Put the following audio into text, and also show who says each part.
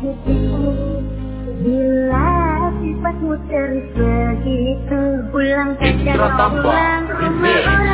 Speaker 1: hatiku Bila sifatmu terus begitu Pulang saja pulang rumah